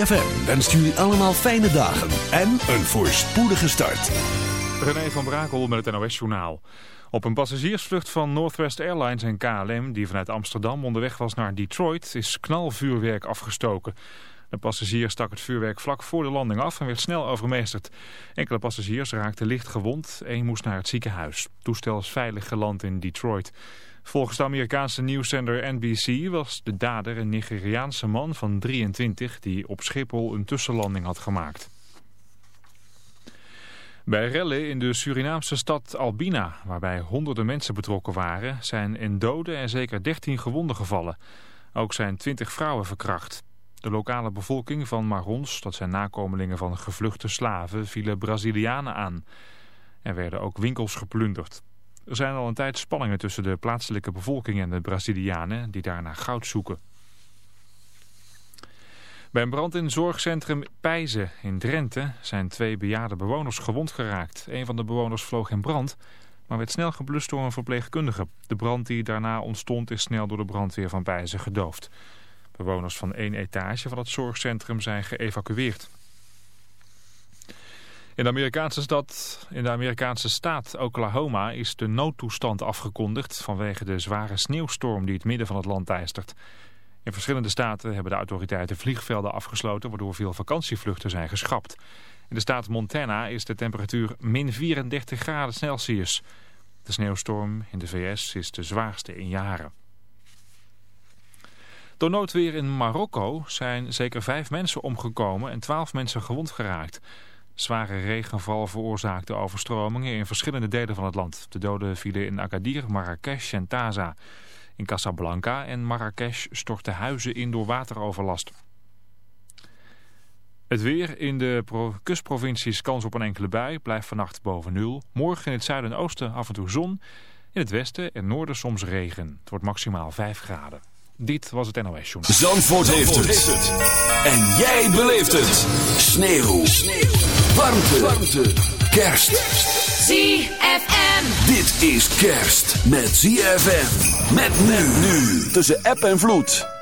ZFM wenst jullie allemaal fijne dagen en een voorspoedige start. René van Brakel met het NOS-journaal. Op een passagiersvlucht van Northwest Airlines en KLM... die vanuit Amsterdam onderweg was naar Detroit... is knalvuurwerk afgestoken. De passagier stak het vuurwerk vlak voor de landing af... en werd snel overmeesterd. Enkele passagiers raakten licht gewond. Eén moest naar het ziekenhuis. Toestel is veilig geland in Detroit. Volgens de Amerikaanse nieuwszender NBC was de dader een Nigeriaanse man van 23 die op Schiphol een tussenlanding had gemaakt. Bij rellen in de Surinaamse stad Albina, waarbij honderden mensen betrokken waren, zijn een dode en zeker 13 gewonden gevallen. Ook zijn 20 vrouwen verkracht. De lokale bevolking van Marons, dat zijn nakomelingen van gevluchte slaven, vielen Brazilianen aan. Er werden ook winkels geplunderd. Er zijn al een tijd spanningen tussen de plaatselijke bevolking en de Brazilianen die daar naar goud zoeken. Bij een brand in zorgcentrum Pijzen in Drenthe zijn twee bejaarde bewoners gewond geraakt. Een van de bewoners vloog in brand, maar werd snel geblust door een verpleegkundige. De brand die daarna ontstond is snel door de brandweer van Pijzen gedoofd. Bewoners van één etage van het zorgcentrum zijn geëvacueerd. In de Amerikaanse stad, in de Amerikaanse staat Oklahoma is de noodtoestand afgekondigd vanwege de zware sneeuwstorm die het midden van het land teistert. In verschillende staten hebben de autoriteiten vliegvelden afgesloten waardoor veel vakantievluchten zijn geschrapt. In de staat Montana is de temperatuur min 34 graden Celsius. De sneeuwstorm in de VS is de zwaarste in jaren. Door noodweer in Marokko zijn zeker vijf mensen omgekomen en twaalf mensen gewond geraakt. Zware regenval veroorzaakte overstromingen in verschillende delen van het land. De doden vielen in Agadir, Marrakesh en Taza. In Casablanca en Marrakesh stortten huizen in door wateroverlast. Het weer in de kustprovincies kans op een enkele bui blijft vannacht boven nul. Morgen in het zuiden en oosten af en toe zon. In het westen en noorden soms regen. Het wordt maximaal 5 graden. Dit was het NOS Journal. Zandvoort, heeft, het. En jij beleeft het. Sneeuw. Sneeuw. Warmte. Warmte. Kerst. ZFM. Dit is kerst met ZFM. Met nu nu. Tussen app en vloed.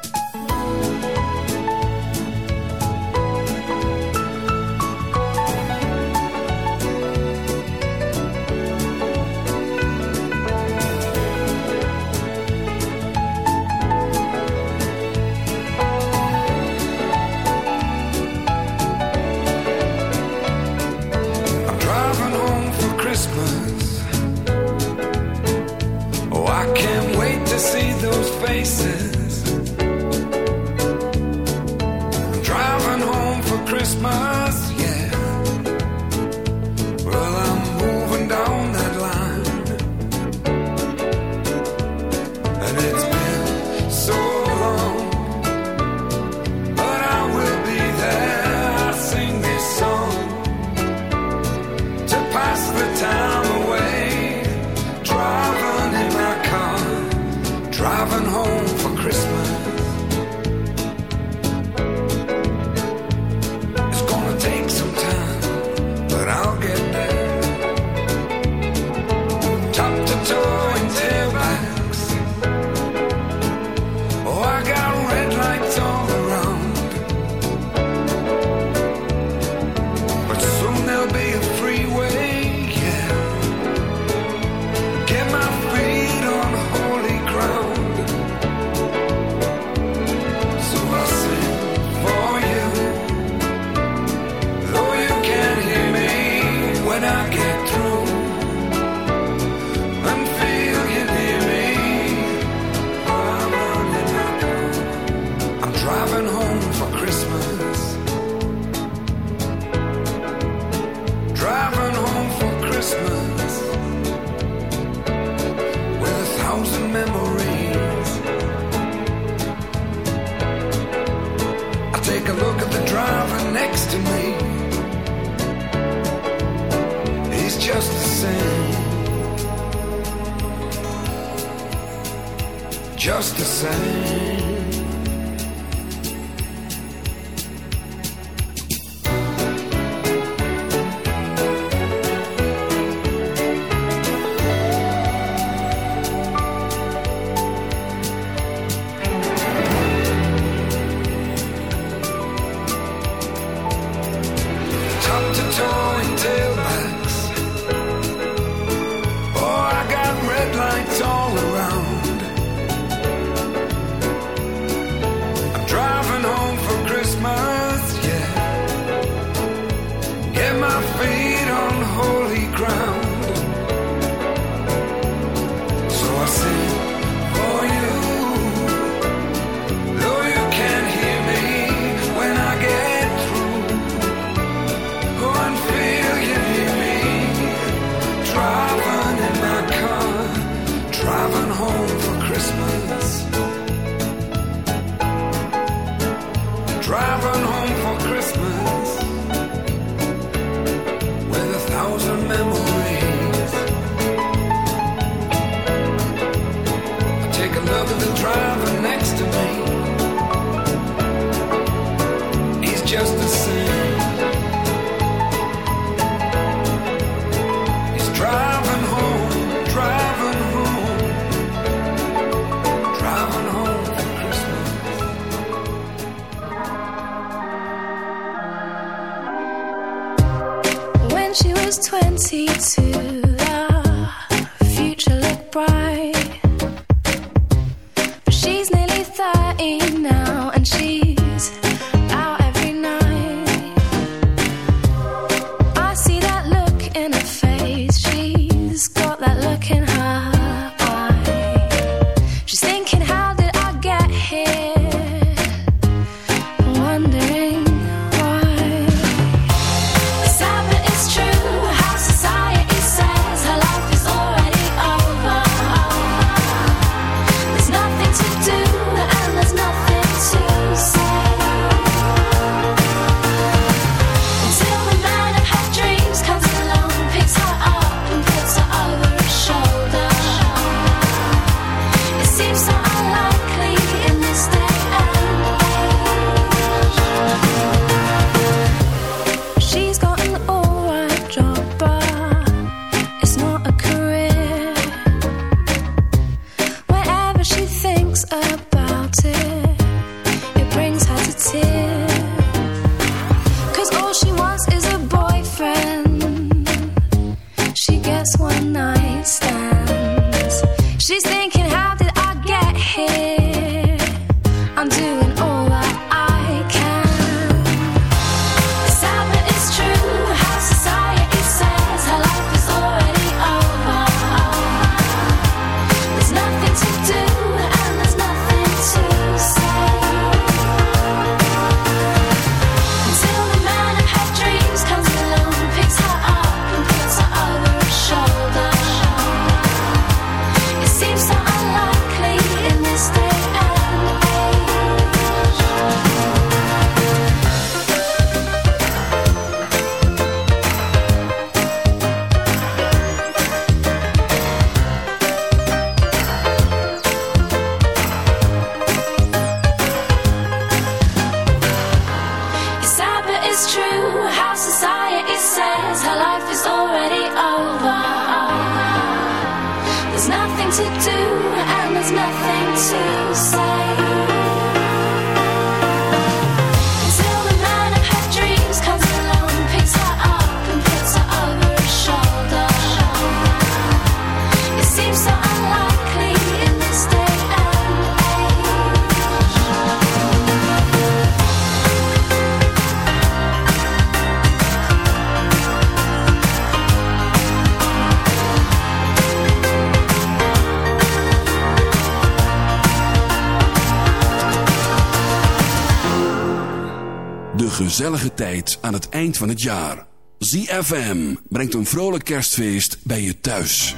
gezellige tijd aan het eind van het jaar. ZFM brengt een vrolijk kerstfeest bij je thuis.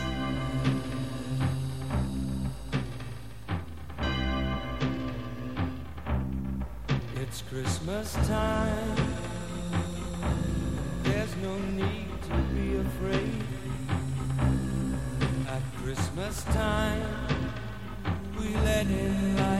It's Christmas time. There's no need to be afraid. At Christmas time, we let it. light.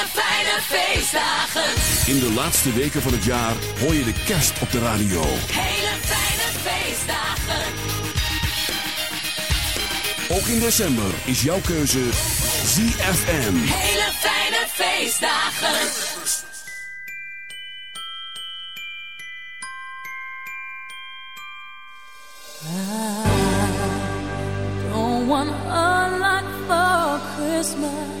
Hele fijne feestdagen. In de laatste weken van het jaar hoor je de kerst op de radio. Hele fijne feestdagen. Ook in december is jouw keuze ZFM. Hele fijne feestdagen. Don't want a lot for Christmas.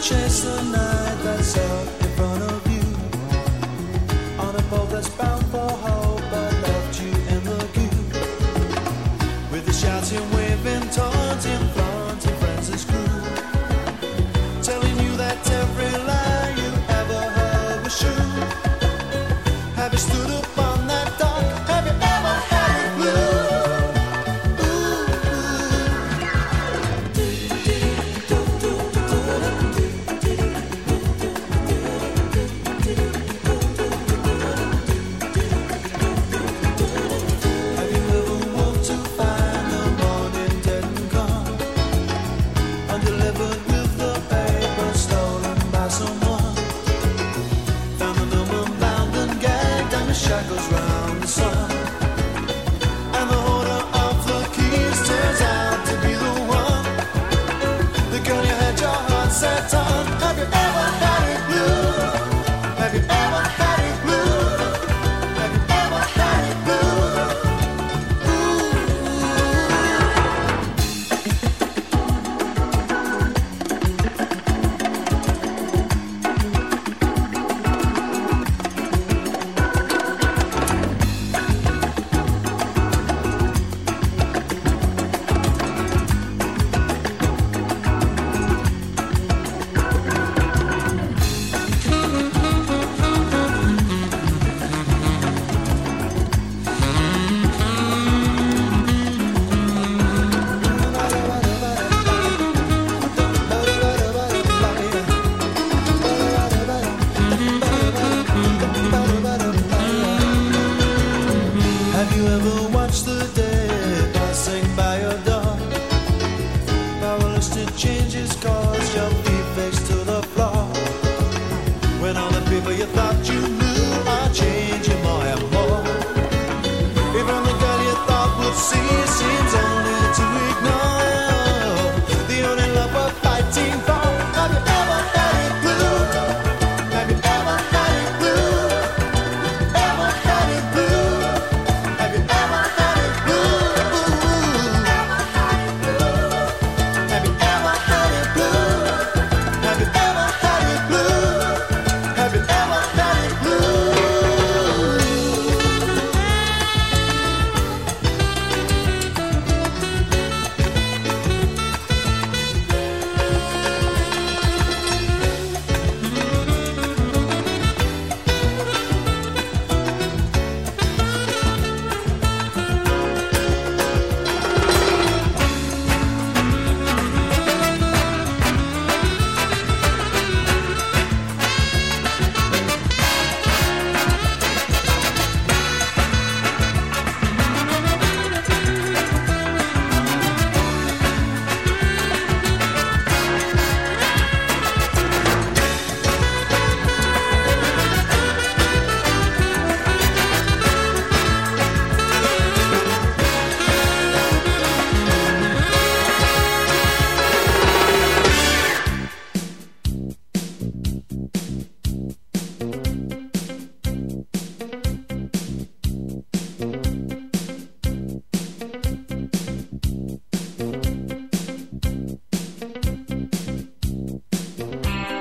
chase the night. Have you ever watched the day?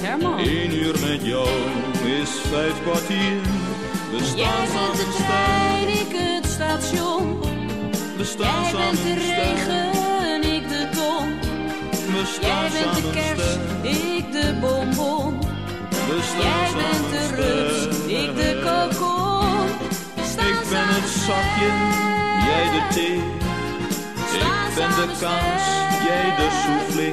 Herman. Eén uur met jou is vijf kwartier. We Jij staan bent de trein, ik het station. we staan Jij bent de regen, ik de ton. We Jij bent de kerst, ik de bonbon. We Jij bent de sterk. ik de kokon. Ik ben het zakje, jij de thee. Ik ben de kaas, jij de soufflé.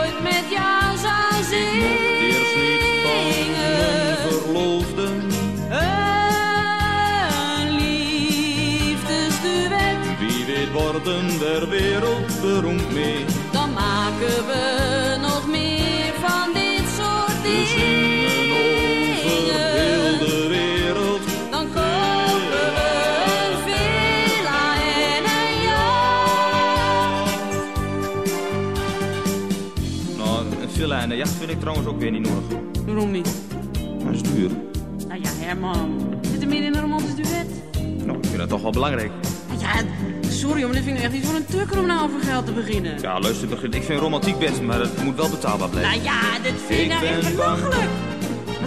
worden der wereld beroemd mee. dan maken we nog meer van dit soort We zingen over heel dingen. de wereld. Dan kopen we een villa en een jacht. Nou, een villa en een jacht vind ik trouwens ook weer niet nodig. Waarom niet? Dat is duur. Nou ja, Herman. Zit er meer in een romantisch duet? Nou, ik vind dat toch wel belangrijk. Sorry, maar dit vind ik echt niet voor een tukker om nou over geld te beginnen. Ja, luister, begin- ik vind romantiek best, maar het moet wel betaalbaar blijven. Nou ja, dit vind ik nou echt belachelijk.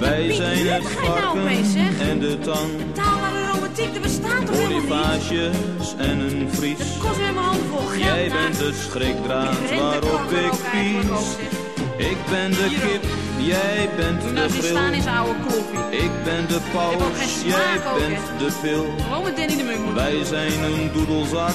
Wij zijn het nou varken zeg? en de tang. Betaalbare romantiek, er bestaat toch helemaal niet? En een vries. Het kost weer mijn handen vol geld. Jij bent de schrikdraad Ik waarop ik pies. Ik ben de kip, jij bent Doe de nou eens staan in grill. zijn oude kloppie. Ik ben de paus, jij bent de pil. Gewoon met Danny de Munk Wij zijn een doedelzak